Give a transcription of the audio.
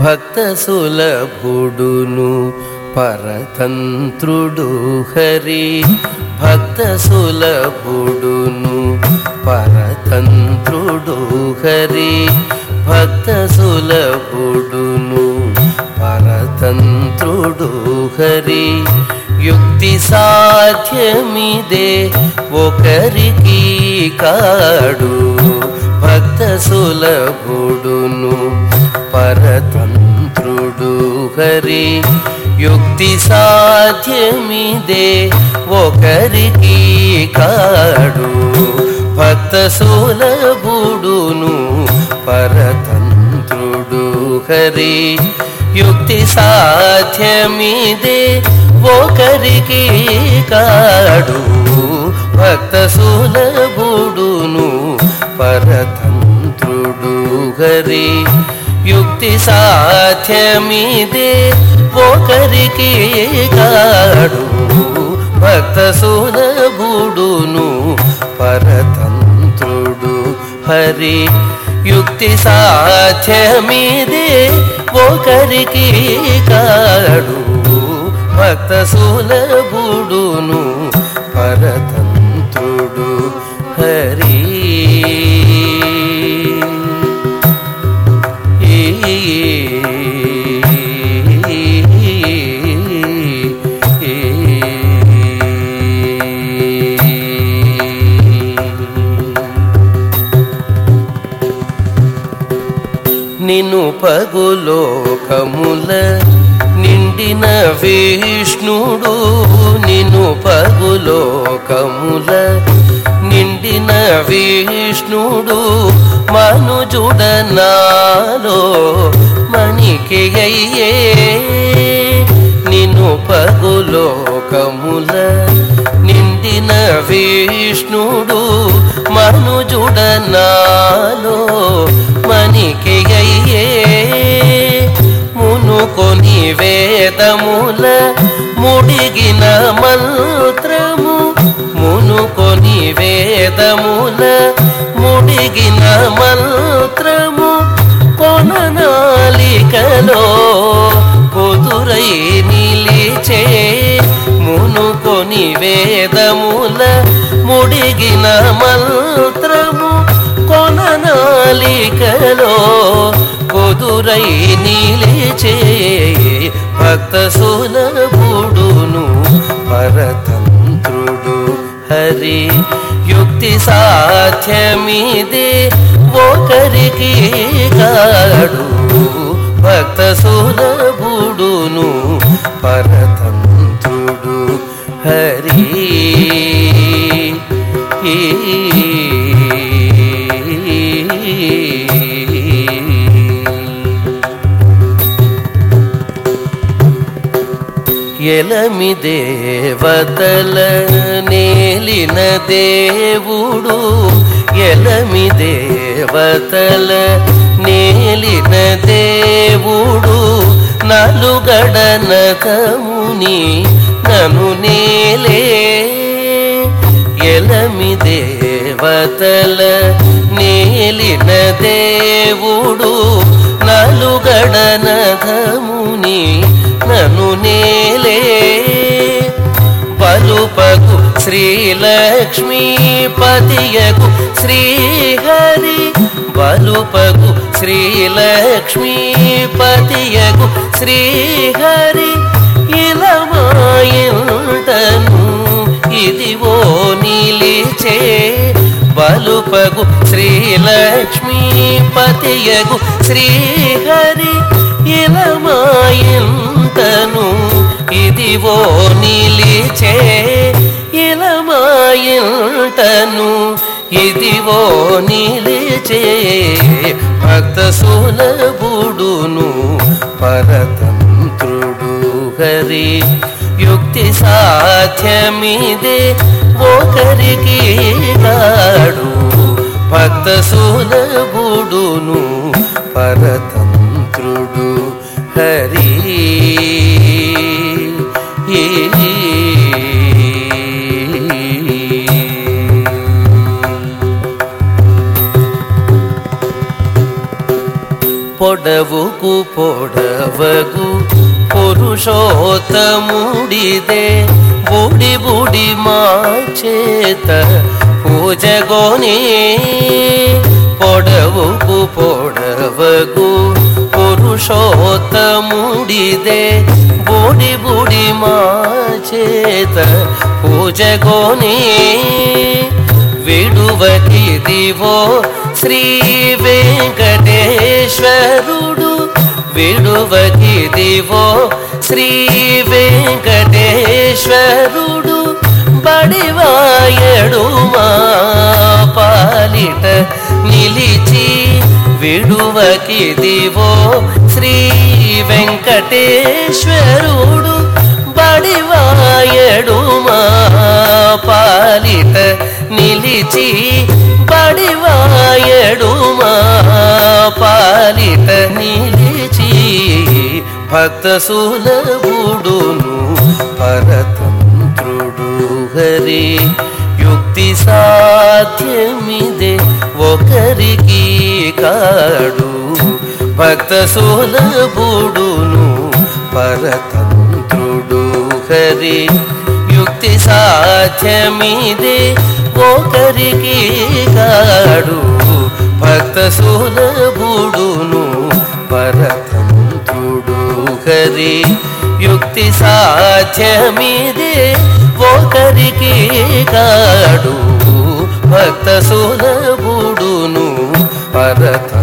భక్త సులభుడును పరతంత్రుడు హరి. భక్త సులభుడును పరతంత్రుడు హరి. భక్త సులభుడును పరతంత్రుడు హరి. యుక్తి సాధ్యమిదే ఒకరికి కాడు. భక్త సులభుడును పరతంత్రుడు హరి. యుక్తి సాధ్యమిదే ఒకరికి కాడు. భక్త సులభుడును పరతంత్రుడు హరి. యుక్తి సాధ్యమిదే ఒకరికి కాడు. సాధ్యమిదే ఒకరికి కాడు భక్త సులభుడును పరతంత్రుడు హరి. యుక్తి సాధ్యమిదే ఒకరికి కాడు భక్త సులభుడును నిన్ను పగులోకముల నిండిన విష్ణుడు నిన్ను పగులోకముల నిండిన విష్ణుడు మనుజుడనాలో మణికి అయ్యే నిన్ను పగులోకముల నిండిన విష్ణుడు మనుజుడనాలో మణికి వేదముల ముడిగిన మంత్రము మునుకొని వేదముల ముడిగిన మంత్రము కొననాలికలో కుదురై నిలిచే మునుకొని వేదముల ముడిగిన మంత్రము కొననాలికలో కుదురై నిలిచే భక్త సులభుడును పరతంత్రుడు హరి. యుక్తి సాధ్యమిదే ఒకరికి కాడు. భక్త సులభుడును పరతంత్రుడు హరి. ఎలమి దేవతల నేలిన దేవుడు ఎలమి దేవతల నేలిన దేవుడు నలుగడనకముని నను నేలే. ఎలమి దేవతల నేలిన దేవుడు నలుగడనకముని నను నేలే. శ్రీలక్ష్మీపతియకు శ్రీహరి బలుపకు శ్రీలక్ష్మీపతియకు శ్రీహరి ఇలమాయింటను ఇదివో నిలిచే బలుపగు శ్రీలక్ష్మీపతియగు శ్రీహరి ఇది ఇదివో నిలిచే నీవో నిలిచే భక్త సులభుడును పరతంత్రుడు హరి. యుక్తి సాధ్యమిదే ఒకరికి కాడు. భక్త సులభుడును పరతంత్రుడు హరి. పొడవుకు పొడవగు పురుషోత్తముడిదే బుడి బుడి మా చేత పూజగోని పొడవుకు పొడవగు పురుషోత్తముడిదే బుడి బుడి మా చేత పూజగోని విడువకిదివో శ్రీ వెంకటేశ్వరుడు విడువకిదివో శ్రీ వెంకటేశ్వరుడు బడివాయడు మా పాలిట నిలిచి విడువకిదివో శ్రీ వెంకటేశ్వరుడు బడివాయడు మా పాలిట నిలిచి బడివాయడు పాలిట నిలిచి భక్త సులభుడును పరతంత్రుడు హరి. యుక్తి సాధ్యమిదే ఒకరికి కాడు. భక్త సులభుడును పరతంత్రుడు హరి. యుక్తి సాధ్యమిదే పోకరికి కాడు భక్త సులభుడును పరతంత్రుడు హరి. యుక్తి సాధ్యమిదే ఒకరికి కాడు భక్త సులభుడును పరతంత్రుడు